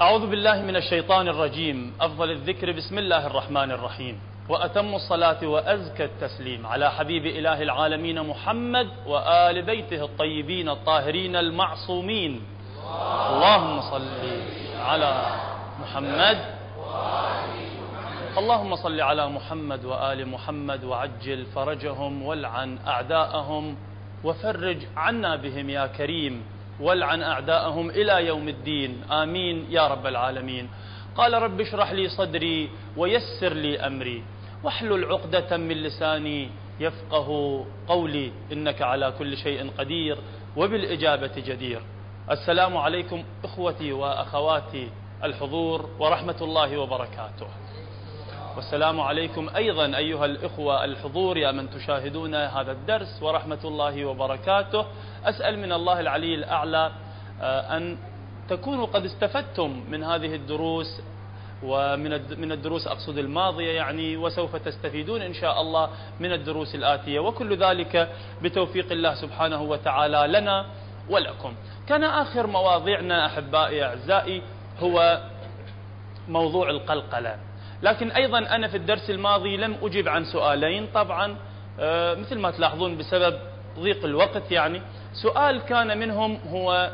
أعوذ بالله من الشيطان الرجيم. أفضل الذكر بسم الله الرحمن الرحيم. وأتم الصلاة وأزكى التسليم على حبيب إله العالمين محمد وآل بيته الطيبين الطاهرين المعصومين. اللهم صل على محمد. اللهم صل على محمد وآل محمد وعجل فرجهم والعن أعداءهم وفرج عنا بهم يا كريم. والعن أعداءهم إلى يوم الدين. آمين يا رب العالمين. قال رب اشرح لي صدري ويسر لي أمري. واحلل عقدة من لساني يفقه قولي. إنك على كل شيء قدير وبالإجابة جدير. السلام عليكم إخوتي وأخواتي الحضور ورحمة الله وبركاته. والسلام عليكم أيضا أيها الإخوة الحضور يا من تشاهدون هذا الدرس ورحمة الله وبركاته. أسأل من الله العلي الأعلى آه، أن تكونوا قد استفدتم من هذه الدروس ومن من الدروس أقصد الماضية يعني وسوف تستفيدون إن شاء الله من الدروس الآتية. وكل ذلك بتوفيق الله سبحانه وتعالى لنا ولكم. كان آخر مواضيعنا أحبائي أعزائي هو موضوع القلقلة. لكن أيضا أنا في الدرس الماضي لم أجب عن سؤالين. طبعا آه، مثل ما تلاحظون بسبب ضيق الوقت يعني. سؤال كان منهم هو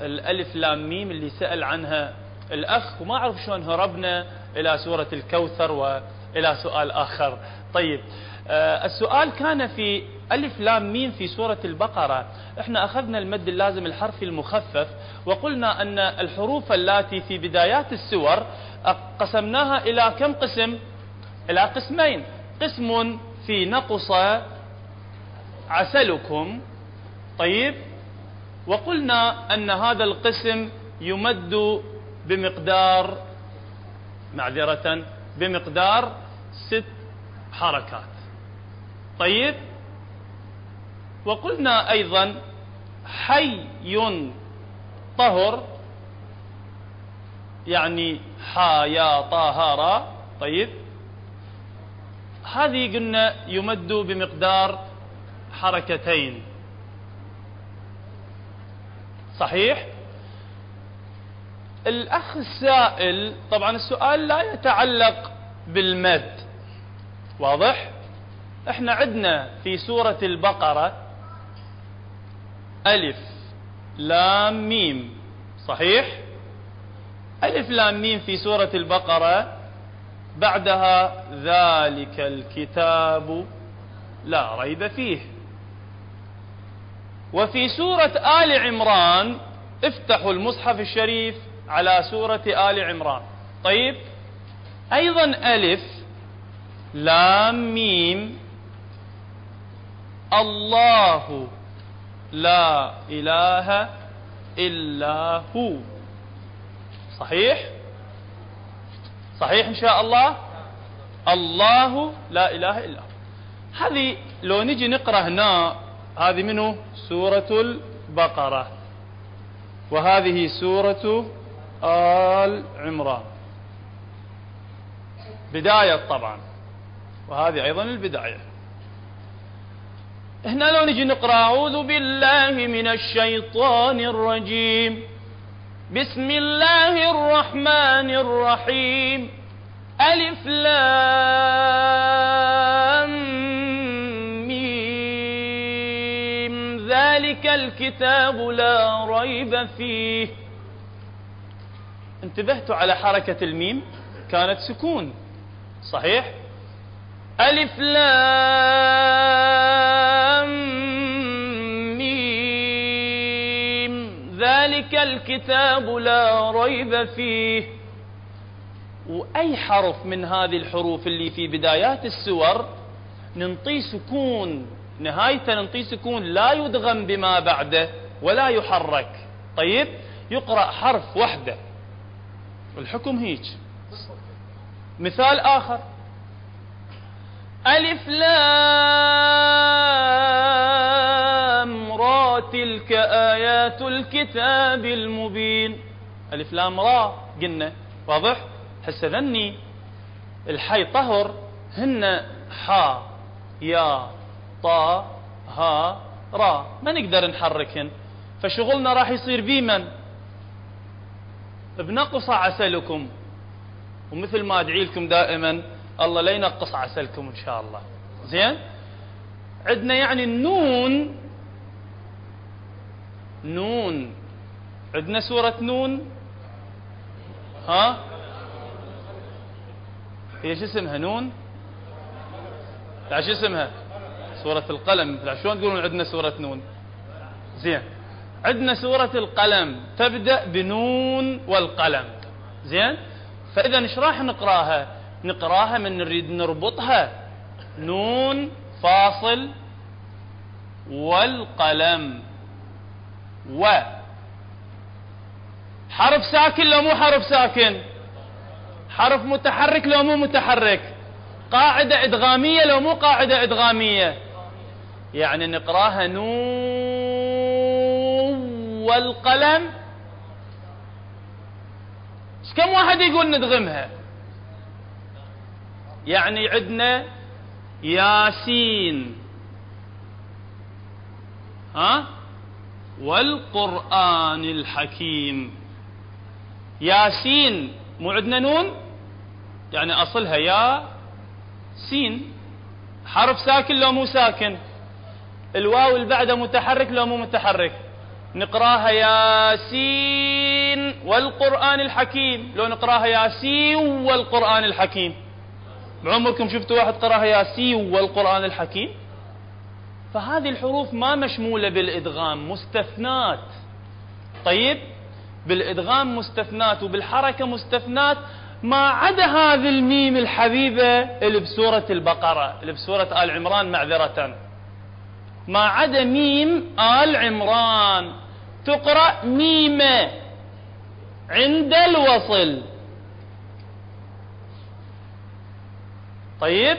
الألف لام ميم اللي سأل عنها الأخ وما أعرف شلون هربنا إلى سورة الكوثر وإلى سؤال آخر. طيب آه، السؤال كان في ألف لام ميم في سورة البقرة. إحنا أخذنا المد اللازم الحرفي المخفف وقلنا أن الحروف التي في بدايات السور قسمناها إلى كم قسم؟ إلى قسمين. قسم في نقص عسلكم. طيب. وقلنا أن هذا القسم يمد بمقدار معذرة بمقدار ست حركات. طيب. وقلنا أيضا حي طهر يعني حا يا طاهارا طيب. هذه قلنا يمد بمقدار حركتين. صحيح؟ الأخ السائل طبعا السؤال لا يتعلق بالمد. واضح؟ إحنا عندنا في سورة البقرة ألف لام ميم. صحيح؟ ألف لام ميم في سورة البقرة. بعدها ذلك الكتاب لا ريب فيه. وفي سورة آل عمران افتحوا المصحف الشريف على سورة آل عمران. طيب أيضا ألف لام ميم. الله لا إله إلا هو. صحيح؟ صحيح إن شاء الله؟ الله لا إله إلا هو. هذه لو نجي نقرأ هنا هذه منه سورة البقرة. وهذه سورة آل عمران. بداية طبعا. وهذه أيضا البداية. هنا لو نجي نقرأ أعوذ بالله من الشيطان الرجيم. بسم الله الرحمن الرحيم. ألف لام ميم. ذلك الكتاب لا ريب فيه. انتبهتوا على حركة الميم؟ كانت سكون. صحيح؟ ألف لام ذلك الكتاب لا ريب فيه. وأي حرف من هذه الحروف اللي في بدايات السور ننطي سكون نهايته ننطي سكون لا يدغم بما بعده ولا يحرك. طيب يقرأ حرف وحده. الحكم هيك. مثال آخر. ألف لام. تلك آيات الكتاب المبين. ألف لام را. قلنا واضح؟ هسه ذني. الحي طهر هن حا يا طا ها را. ما نقدر نحركهن. فشغلنا راح يصير بمن بنقص عسلكم. ومثل ما ادعي لكم دائما الله لا ينقص عسلكم إن شاء الله. زين؟ عندنا يعني النون نون. عندنا سورة نون. ها؟ هي شو اسمها؟ نون؟ لا شو اسمها؟ سورة القلم. شلون تقولون عندنا سورة نون؟ زين. عندنا سورة القلم. تبدأ بنون والقلم. زين؟ فإذا إيش راح نقراها؟ نقراها من نريد نربطها. نون فاصل والقلم. و. حرف ساكن لو مو حرف ساكن. حرف متحرك لو مو متحرك. قاعدة إدغامية لو مو قاعدة إدغامية. يعني نقراها نون والقلم. كم واحد يقول ندغمها؟ يعني عندنا ياسين. ها؟ والقرآن الحكيم. ياسين مو عندنا نون؟ يعني أصلها يا سين. حرف ساكن لو مو ساكن. الواو اللي بعده متحرك لو مو متحرك. نقراها ياسين والقرآن الحكيم. لو نقراها ياسين والقرآن الحكيم. بعمركم شفتوا واحد قراها ياسين والقرآن الحكيم؟ فهذه الحروف ما مشمولة بالإدغام مستثنات. طيب؟ بالإدغام مستثنات وبالحركة مستثنات. ما عدا هذه الميم الحبيبة اللي بسورة البقرة اللي بسورة آل عمران معذرة. ما عدا ميم آل عمران. تقرأ ميمة عند الوصل. طيب؟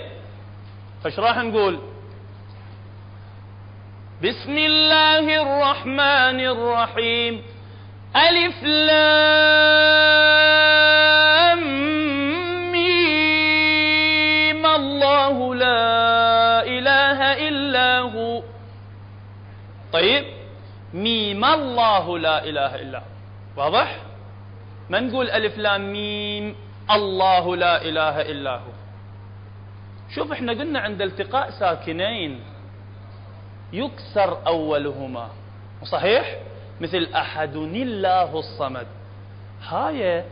فايش راح نقول؟ بسم الله الرحمن الرحيم. ألف لام ميم. الله لا إله إلا هو. طيب. ميم الله لا إله إلا هو. واضح؟ ما نقول ألف لام ميم؟ الله لا إله إلا هو. شوف إحنا قلنا عند التقاء ساكنين. يكسر أولهما. صحيح؟ مثل أحد الله الصمد. هاي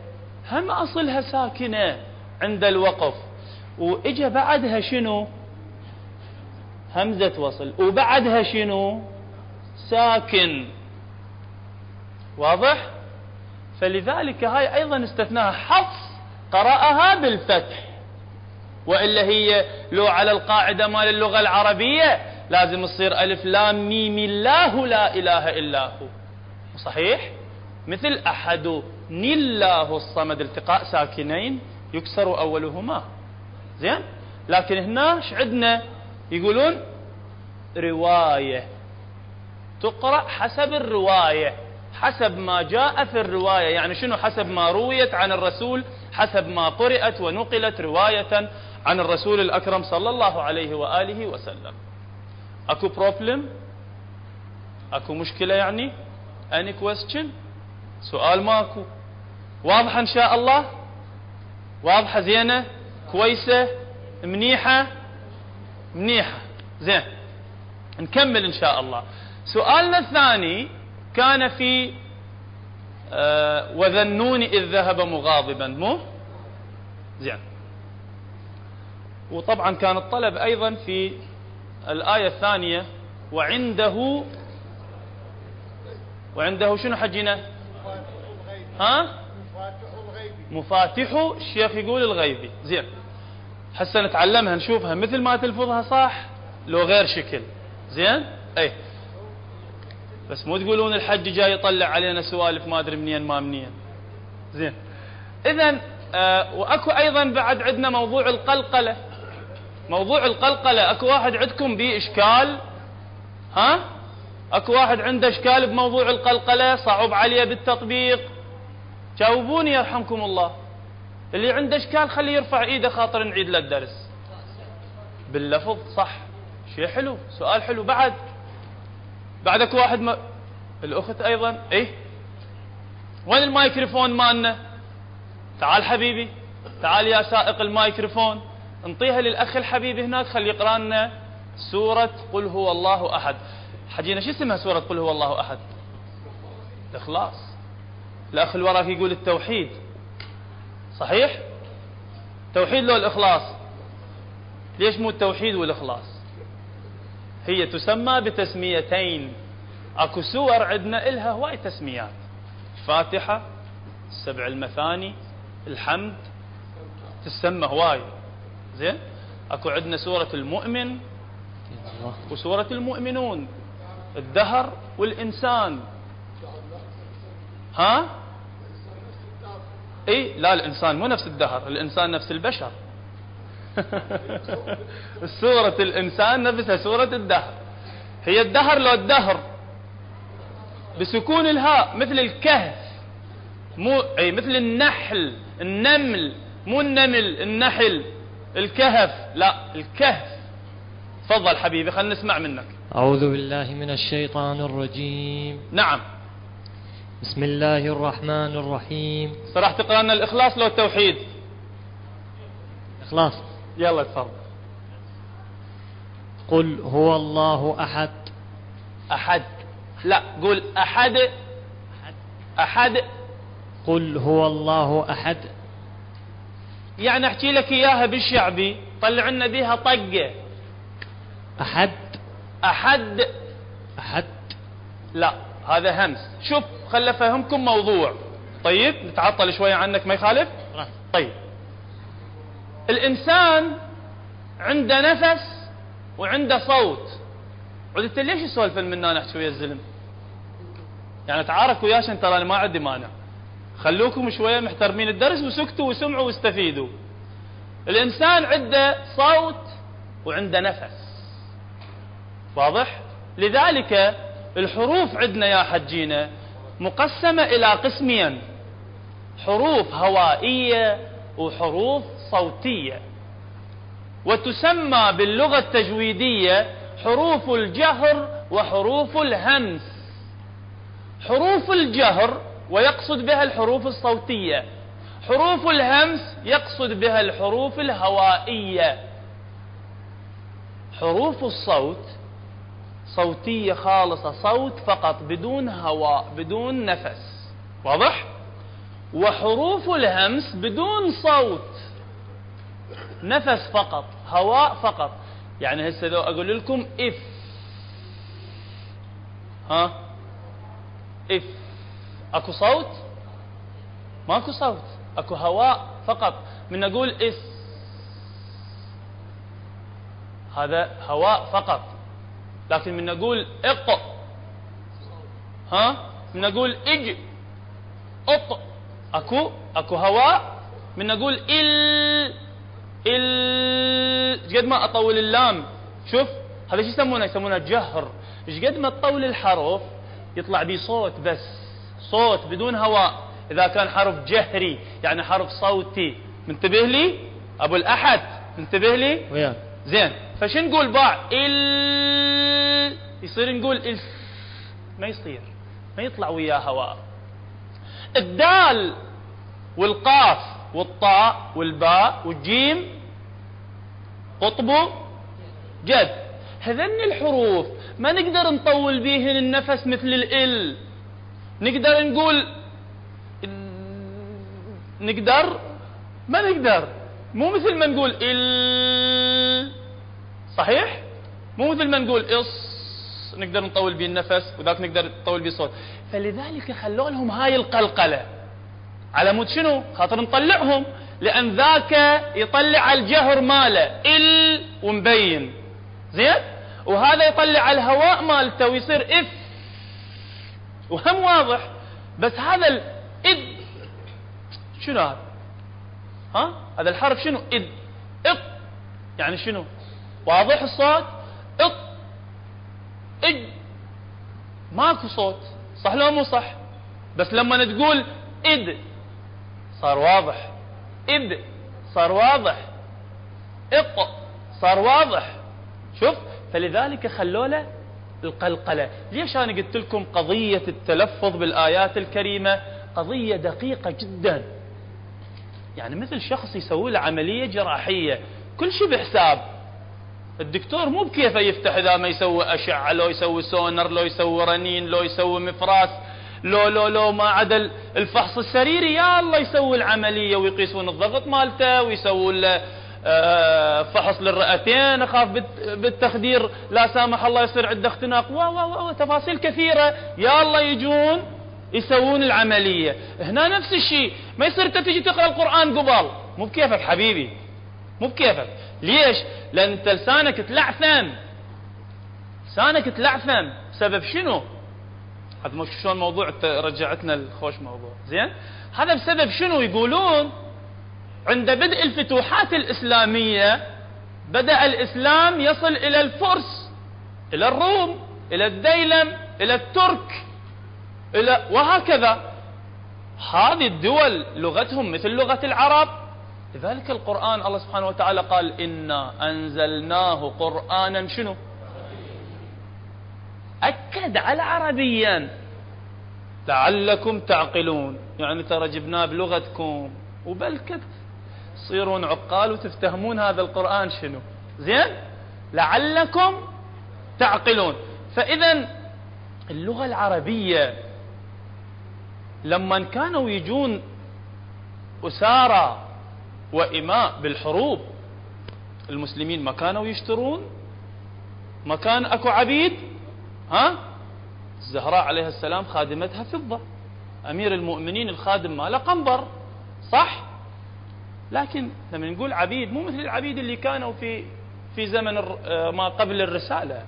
هم أصلها ساكنة عند الوقف. وإجا بعدها شنو؟ همزة وصل. وبعدها شنو؟ ساكن. واضح؟ فلذلك هاي أيضا استثناها حفص قرأها بالفتح. وإلا هي لو على القاعدة مال اللغة العربية لازم تصير ألف لام ميم. الله لا إله إلا هو. صحيح؟ مثل أحد الله الصمد. التقاء ساكنين يكسر أولهما. زين؟ لكن هنا عندنا؟ يقولون رواية. تقرأ حسب الرواية. حسب ما جاء في الرواية. يعني شنو؟ حسب ما رويت عن الرسول حسب ما قرأت ونقلت رواية عن الرسول الأكرم صلى الله عليه وآله وسلم. اكو problem اكو مشكلة يعني اني question سؤال ماكو واضحة ان شاء الله واضحة زينة كويسة منيحة منيحة زين نكمل ان شاء الله سؤالنا الثاني كان في آه وذنون إذ ذهب مغاضبا مو زين وطبعا كان الطلب أيضا في الآية الثانية وعنده وعنده شنو حجنا ها؟ مفاتح الشيخ يقول الغيبي زين. حسنا نتعلمها نشوفها. مثل ما تلفظها صح لو غير شكل. زين؟ أي. بس مو تقولون الحج جاي يطلع علينا سوالف ما أدري منين ما منين. زين. اذا آه وأكو أيضا بعد عندنا موضوع القلقلة. موضوع القلقلة أكو واحد عندكم به إشكال؟ ها؟ أكو واحد عنده إشكال بموضوع القلقلة؟ صعب عليه بالتطبيق. جاوبوني يرحمكم الله. اللي عنده إشكال خليه يرفع إيده خاطر نعيد له الدرس. باللفظ صح. شيء حلو؟ سؤال حلو. بعد بعدك واحد ما الأخت أيضا. إيه؟ وين الميكروفون مالنا؟ تعال حبيبي. تعال يا سائق الميكروفون انطيها للأخ الحبيب هناك خلي يقرأ لنا سورة قل هو الله أحد. حجينا شو اسمها سورة قل هو الله أحد؟ الإخلاص. الأخ اللي وراك يقول التوحيد. صحيح؟ توحيد لو الإخلاص. ليش مو التوحيد والإخلاص؟ هي تسمى بتسميتين. أكو سور عندنا إلها هواي تسميات. فاتحة السبع المثاني الحمد تسمى هواي. زين؟ أكو عندنا سورة المؤمن وسورة المؤمنون الدهر والإنسان. ها؟ إي لا الإنسان مو نفس الدهر الإنسان نفس البشر. سورة الإنسان نفسها سورة الدهر. هي الدهر لو الدهر. بسكون الهاء مثل الكهف مو أي مثل النحل النمل مو النمل النحل. الكهف لا الكهف. تفضل حبيبي خلينا نسمع منك. أعوذ بالله من الشيطان الرجيم. نعم. بسم الله الرحمن الرحيم. صراحة تقرأ لنا الإخلاص لو التوحيد. إخلاص. يلا تفضل. قل هو الله أحد. أحد. لا قول أحد. أحد. قل هو الله أحد. يعني أحكي لك إياها بالشعبي. طلع لنا بيها طقة. أحد؟ أحد. أحد. لا هذا همس. شوف خل أفهمكم موضوع. طيب نتعطل شوية عنك ما يخالف؟ طيب. الإنسان عنده نفس وعنده صوت. عدت ليش يسولف المنان احكي ويا الزلم؟ يعني تعارك وياش ترى أنا ما عندي مانع. خلوكم شوية محترمين الدرس وسكتوا وسمعوا واستفيدوا. الإنسان عنده صوت وعنده نفس. واضح؟ لذلك الحروف عندنا يا حجينا مقسمة إلى قسمين. حروف هوائية وحروف صوتية. وتسمى باللغة التجويدية حروف الجهر وحروف الهمس حروف الجهر ويقصد بها الحروف الصوتية. حروف الهمس يقصد بها الحروف الهوائية. حروف الصوت صوتية خالصة صوت فقط بدون هواء بدون نفس. واضح؟ وحروف الهمس بدون صوت. نفس فقط هواء فقط. يعني هسه لو أقول لكم اف ها؟ اف أكو صوت؟ ماكو صوت. أكو هواء فقط. من نقول إس. هذا هواء فقط. لكن من نقول اق ها؟ من نقول إج. إط. أكو؟ أكو هواء. من نقول إل. إل. قد ما أطول اللام؟ شوف. هذا شو يسمونه؟ يسمونه جهر. إيش قد ما تطول الحرف يطلع بيه صوت بس. صوت بدون هواء. إذا كان حرف جهري يعني حرف صوتي. منتبه لي؟ أبو الأحد انتبه لي؟ زين. فش نقول باع إل. يصير نقول ال ما يصير. ما يطلع وياه هواء. الدال والقاف والطاء والباء والجيم. قطبه جد. هذن الحروف ما نقدر نطول بيهن النفس مثل ال نقدر نقول نقدر؟ ما نقدر. مو مثل ما نقول ال. صحيح؟ مو مثل ما نقول اص نقدر نطول بيه النفس وذاك نقدر نطول بيه الصوت. فلذلك خلوا لهم هاي القلقلة. على مود شنو؟ خاطر نطلعهم. لأن ذاك يطلع الجهر ماله. ال ومبين. زين؟ وهذا يطلع الهواء مالته ويصير إف. وهم واضح. بس هذا الاد شنو هذا؟ ها؟ هذا الحرف شنو؟ إد. اق يعني شنو؟ واضح الصوت؟ إط. إج. ماكو صوت. صح لو مو صح؟ بس لما تقول إد صار واضح. إد صار واضح. اق صار واضح. شوف؟ فلذلك خلوا له القلقلة. ليش أنا قلت لكم قضية التلفظ بالآيات الكريمة؟ قضية دقيقة جدا. يعني مثل شخص يسوي له عملية جراحية كل شيء بحساب. الدكتور مو بكيفه يفتح إذا ما يسوي أشعة لو يسوي سونر لو يسوي رنين لو يسوي مفراس لو لو لو ما عدا الفحص السريري يا الله يسوي العملية ويقيسون الضغط مالته ويسوون له فحص للرئتين أخاف بالتخدير لا سامح الله يصير عنده اختناق. و و تفاصيل كثيرة. يا الله يجون يسوون العملية. هنا نفس الشيء. ما يصير أنت تجي تقرأ القرآن قبل. مو بكيفك حبيبي. مو بكيفك. ليش؟ لأن أنت لسانك تلعثم لسانك تلعثم سبب شنو؟ هذا شلون موضوع رجعتنا الخوش موضوع. زين؟ هذا بسبب شنو؟ يقولون عند بدء الفتوحات الإسلامية بدأ الإسلام يصل إلى الفرس إلى الروم إلى الديلم إلى الترك إلى وهكذا. هذه الدول لغتهم مثل لغة العرب. لذلك القرآن الله سبحانه وتعالى قال إنا أنزلناه قرآنا شنو؟ أكد على عربيا. لعلكم تعقلون. يعني ترى جبناه بلغتكم. وبلكت تصيرون عقال وتفتهمون هذا القرآن شنو؟ زين؟ لعلكم تعقلون. فإذا اللغة العربية لما كانوا يجون أسارى وإماء بالحروب المسلمين ما كانوا يشترون؟ ما كان أكو عبيد؟ ها؟ الزهراء عليه السلام خادمتها فضة. أمير المؤمنين الخادم ماله قنبر صح؟ لكن لما نقول عبيد مو مثل العبيد اللي كانوا في في زمن آه، ما قبل الرسالة.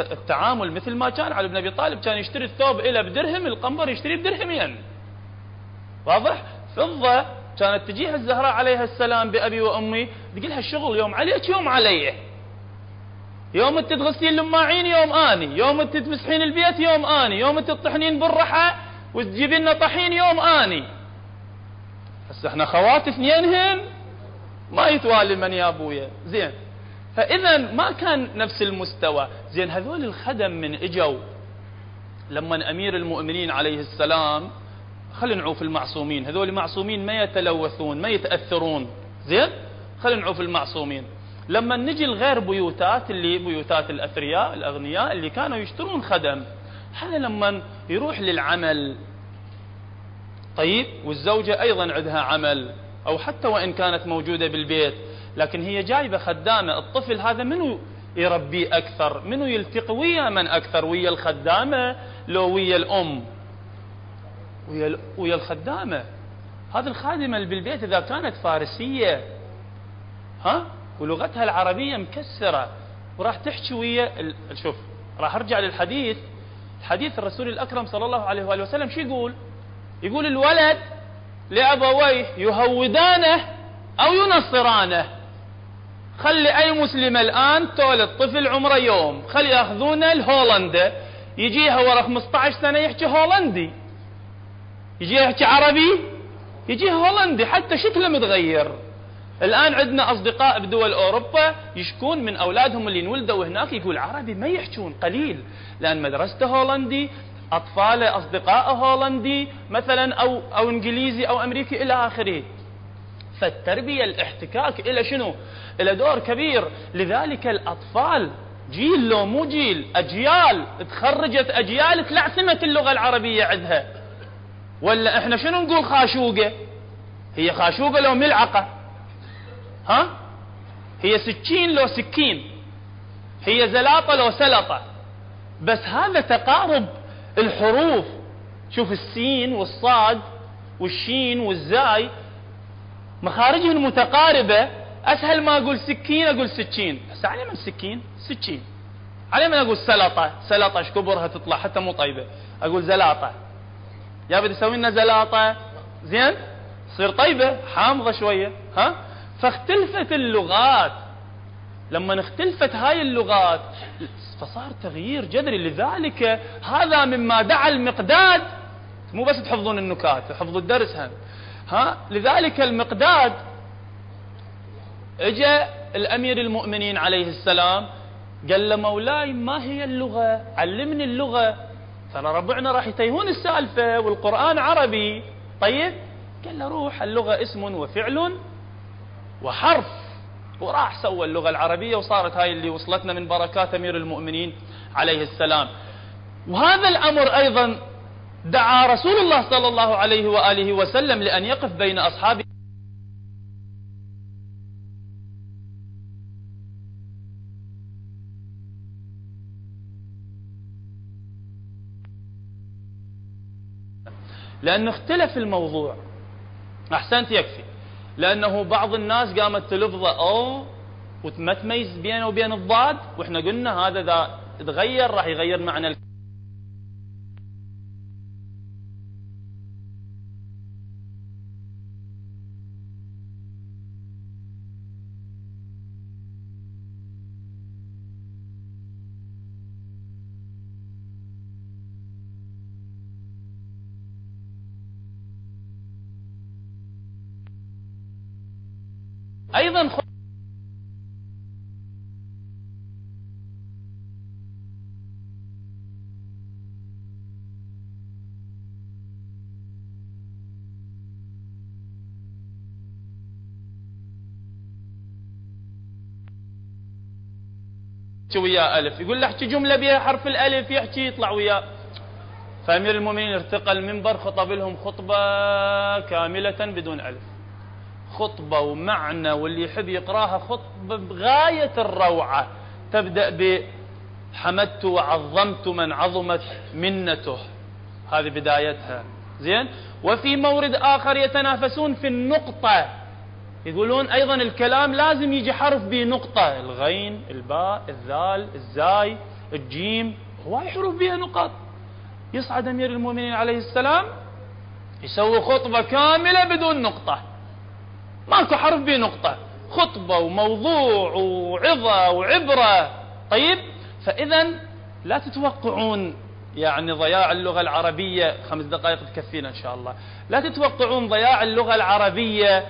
التعامل مثل ما كان علي بن أبي طالب كان يشتري الثوب إلى بدرهم القنبر يشتريه بدرهمين. واضح؟ فضة كانت تجيها الزهراء عليها السلام بأبي وأمي تقول لها الشغل يوم عليك يوم علي يوم انت تغسلين الماعين يوم آني. يوم انت تمسحين البيت يوم آني. يوم انت تطحنين بالرحى وتجيبين لنا طحين يوم آني. هسه إحنا خوات اثنينهن ما يتوالي من يا أبويا. زين. فاذا ما كان نفس المستوى. زين هذول الخدم من إجوا. لما أمير المؤمنين عليه السلام خلينا نعوف المعصومين. هذول معصومين ما يتلوثون ما يتأثرون. زين؟ خلينا نعوف المعصومين. لما نجي الغير بيوتات اللي بيوتات الأثرياء الأغنياء اللي كانوا يشترون خدم هذا لما يروح للعمل. طيب والزوجة أيضا عندها عمل أو حتى وإن كانت موجودة بالبيت. لكن هي جايبة خدامة الطفل هذا منو يربيه أكثر؟ منو يلتقي ويا من أكثر؟ ويا الخدامة لو ويا الأم؟ ويا, ويا الخدامة. هذه الخادمة اللي بالبيت إذا كانت فارسية ها؟ ولغتها العربية مكسرة. وراح تحكي ويا شوف راح أرجع للحديث. حديث الرسول الأكرم صلى الله عليه وآله وسلم شو يقول؟ يقول الولد لأبويه يهودانه أو ينصرانه. خلي أي مسلم الآن تولد طفل عمره يوم. خلي يأخذونه الهولندا يجيها ورا 15 سنة يحكي هولندي. يجي يحكي عربي. يجي هولندي. حتى شكله متغير. الآن عندنا أصدقاء بدول أوروبا يشكون من أولادهم اللي انولدوا هناك. يقول عربي ما يحكون قليل. لأن مدرسته هولندي أطفاله أصدقائه هولندي مثلا أو, أو إنجليزي أو أمريكي إلى آخره. فالتربية الاحتكاك إلى شنو؟ إلى دور كبير. لذلك الأطفال جيل لو مو جيل أجيال. تخرجت أجيال تلعثمت اللغة العربية عندها. ولا إحنا شنو نقول خاشوقة؟ هي خاشوقة لو ملعقة. ها؟ هي سكين لو سكين. هي زلاطة لو سلطة. بس هذا تقارب الحروف. شوف السين والصاد والشين والزاي مخارجهن متقاربة أسهل ما أقول سكين أقول سكين بس علي من سكين؟ سكين علي من أقول سلطة؟ سلطة إيش كبرها تطلع حتى مو طيبة. أقول زلاطة. يا بدي تسوي لنا زلاطة. زين؟ تصير طيبة. حامضة شوية. ها؟ فاختلفت اللغات. لما اختلفت هاي اللغات فصار تغيير جذري. لذلك هذا مما دعا المقداد. مو بس تحفظون النكات تحفظوا الدرس هم. ها؟ لذلك المقداد اجى الأمير المؤمنين عليه السلام قال له مولاي ما هي اللغة؟ علمني اللغة. ترى ربعنا راح يتيهون السالفة والقرآن عربي. طيب؟ قال له روح اللغة اسم وفعل وحرف. وراح سوى اللغة العربية وصارت هاي اللي وصلتنا من بركات أمير المؤمنين عليه السلام. وهذا الأمر أيضا دعا رسول الله صلى الله عليه وآله وسلم لأن يقف بين أصحابه. لأنه اختلف الموضوع. أحسنت يكفي. لأنه بعض الناس قامت تلفظه أو وما تميز بينه وبين الضاد وإحنا قلنا هذا إذا تغير راح يغير معنى أيضا وياه ألف. يقول له احكي جملة بها حرف الألف يحكي يطلع وياه فأمير المؤمنين ارتقى المنبر خطب لهم خطبة كاملة بدون ألف. خطبة ومعنى واللي يحب يقراها خطبة بغاية الروعة. تبدأ ب حمدت وعظمت من عظمت منته. هذه بدايتها. زين؟ وفي مورد آخر يتنافسون في النقطة. يقولون أيضا الكلام لازم يجي حرف بنقطة. الغين الباء الذال الزاي الجيم. هواي حروف بها نقط يصعد أمير المؤمنين عليه السلام يسوي خطبة كاملة بدون نقطة. ماكو حرف بيه نقطة. خطبة وموضوع وعظة وعبرة. طيب؟ فإذا لا تتوقعون يعني ضياع اللغة العربية. خمس دقائق تكفينا إن شاء الله. لا تتوقعون ضياع اللغة العربية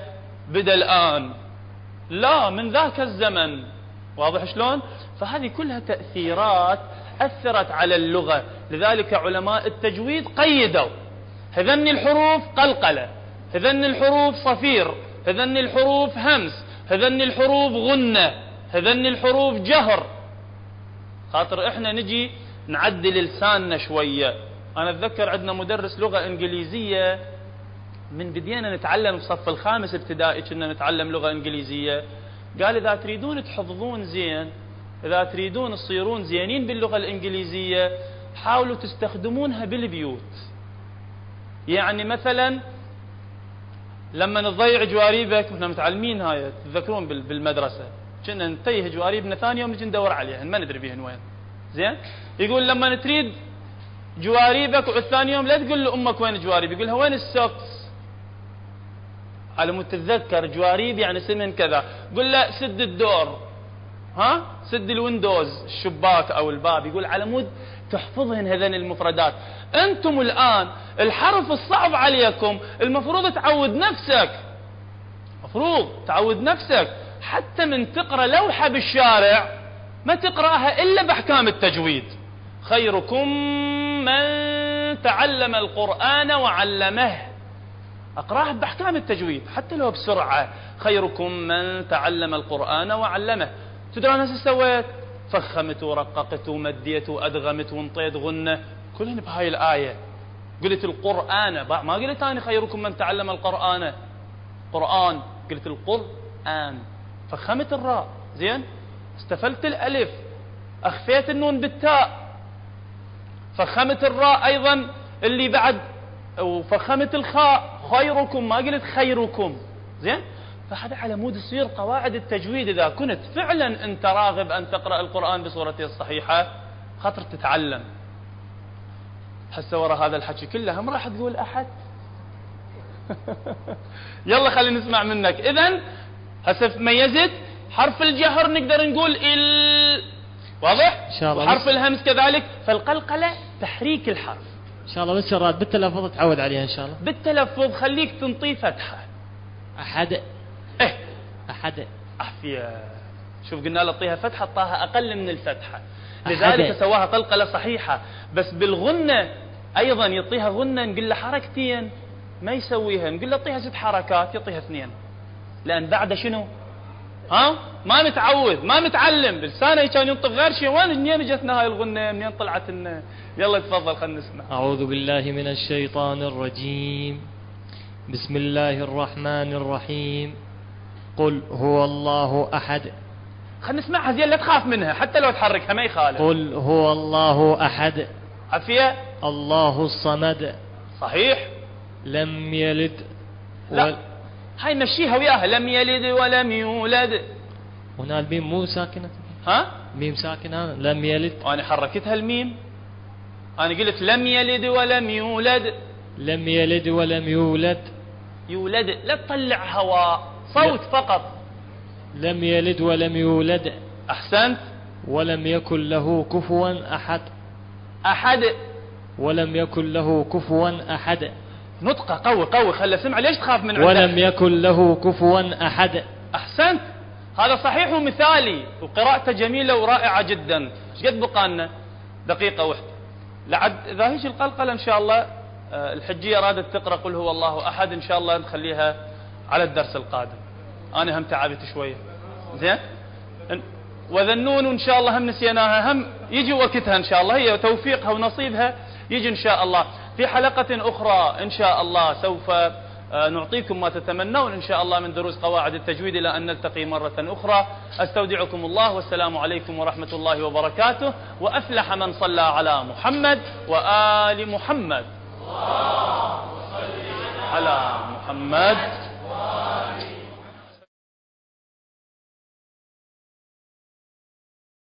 بدأ الآن لا من ذاك الزمن. واضح شلون؟ فهذه كلها تأثيرات أثرت على اللغة. لذلك علماء التجويد قيدوا. هذني الحروف قلقلة. هذني الحروف صفير. هذن الحروف همس هذن الحروف غنة هذن الحروف جهر. خاطر إحنا نجي نعدل لساننا شوية. أنا أتذكر عندنا مدرس لغة إنجليزية من بدينا نتعلم الصف الخامس ابتدائي كنا نتعلم لغة إنجليزية. قال إذا تريدون تحفظون زين إذا تريدون تصيرون زينين باللغة الإنجليزية حاولوا تستخدمونها بالبيوت. يعني مثلا لما نضيع جواريبك كنا متعلمين هاي تذكرون بالمدرسة. كنا نتيه جواريبنا ثاني يوم نجي ندور عليها ما ندري بيهن وين. زين؟ يقول لما تريد جواريبك وثاني يوم لا تقول لأمك وين جواريب يقول لها وين ال socks على مود تتذكر جواريب يعني سمن كذا. قل له سد الدور. ها؟ سد ال windows الشباك أو الباب. يقول على مود تحفظهن هذين المفردات. أنتم الآن الحرف الصعب عليكم المفروض تعود نفسك. مفروض تعود نفسك. حتى من تقرأ لوحة بالشارع ما تقرأها إلا بأحكام التجويد. خيركم من تعلم القرآن وعلمه. أقرأها بأحكام التجويد حتى لو بسرعة. خيركم من تعلم القرآن وعلمه. تدرون إيش سويت؟ فخمت ورققت ومديت وأدغمت وانطيت غنة. كلهن بهاي الآية. قلت القرآن ما قلت أنا خيركم من تعلم القرآن. قرآن قلت القرآن. فخمت الراء. زين؟ استفلت الألف. أخفيت النون بالتاء. فخمت الراء أيضا اللي بعد. وفخمت الخاء. خيركم ما قلت خيركم. زين؟ فهذا على مود يصير قواعد التجويد. إذا كنت فعلا أنت راغب أن تقرأ القرآن بصورته الصحيحة خاطر تتعلم. هسه وراء هذا الحكي كله هم راح تقول أحد؟ يلا خلينا نسمع منك. إذا هسه ميزت حرف الجهر نقدر نقول ال. واضح؟ إن شاء الله. حرف الهمس كذلك. فالقلقلة تحريك الحرف. إن شاء الله. بس بالتلفظ تعود عليها إن شاء الله. بالتلفظ خليك تنطي فتحة. أحد أحد. عافية شوف قلنا له اعطيها فتحة اعطاها أقل من الفتحة. لذلك سواها قلقلة صحيحة. بس بالغنة أيضا يعطيها غنة نقول له حركتين ما يسويها. نقول له اعطيها ست حركات يعطيها اثنين. لأن بعد شنو؟ ها؟ ما متعود ما متعلم. بلسانه كان ينطق غير شيء وين منين جتنا هاي الغنة؟ منين طلعت لنا يلا تفضل خلينا نسمع. أعوذ بالله من الشيطان الرجيم. بسم الله الرحمن الرحيم. قل هو الله أحد. خلينا نسمعها زين لا تخاف منها حتى لو تحركها ما يخالف. قل هو الله أحد. عافية الله الصمد. صحيح. لم يلد لا. ول- هاي مشيها وياها لم يلد ولم يولد. هنا الميم مو ساكنة؟ ها؟ ميم ساكنة لم يلد. وأنا حركتها الميم. أنا قلت لم يلد ولم يولد. لم يلد ولم يولد. يولد لا تطلع هواء. صوت فقط. لم يلد ولم يولد. أحسنت. ولم يكن له كفوا أحد. أحد. ولم يكن له كفوا أحد. نطقه قوي قوي خلى سمع ليش تخاف من ولم عندك يكن له كفوا أحد. أحسنت. هذا صحيح ومثالي. وقراءته جميلة ورائعة جدا. إيش قد بقى لنا دقيقة واحدة. لعد إذا هيش القلقلة إن شاء الله آه، الحجية رادت تقرأ قل هو الله أحد. إن شاء الله نخليها على الدرس القادم. أنا هم تعبت شوية. زين؟ إن- وذنون إن شاء الله هم نسيناها. هم يجي وقتها إن شاء الله. هي توفيقها ونصيبها يجي إن شاء الله. في حلقة أخرى إن شاء الله سوف آه، نعطيكم ما تتمنون إن شاء الله من دروس قواعد التجويد إلى أن نلتقي مرة أخرى. أستودعكم الله. والسلام عليكم ورحمة الله وبركاته. وأفلح من صلى على محمد وآل محمد. على محمد.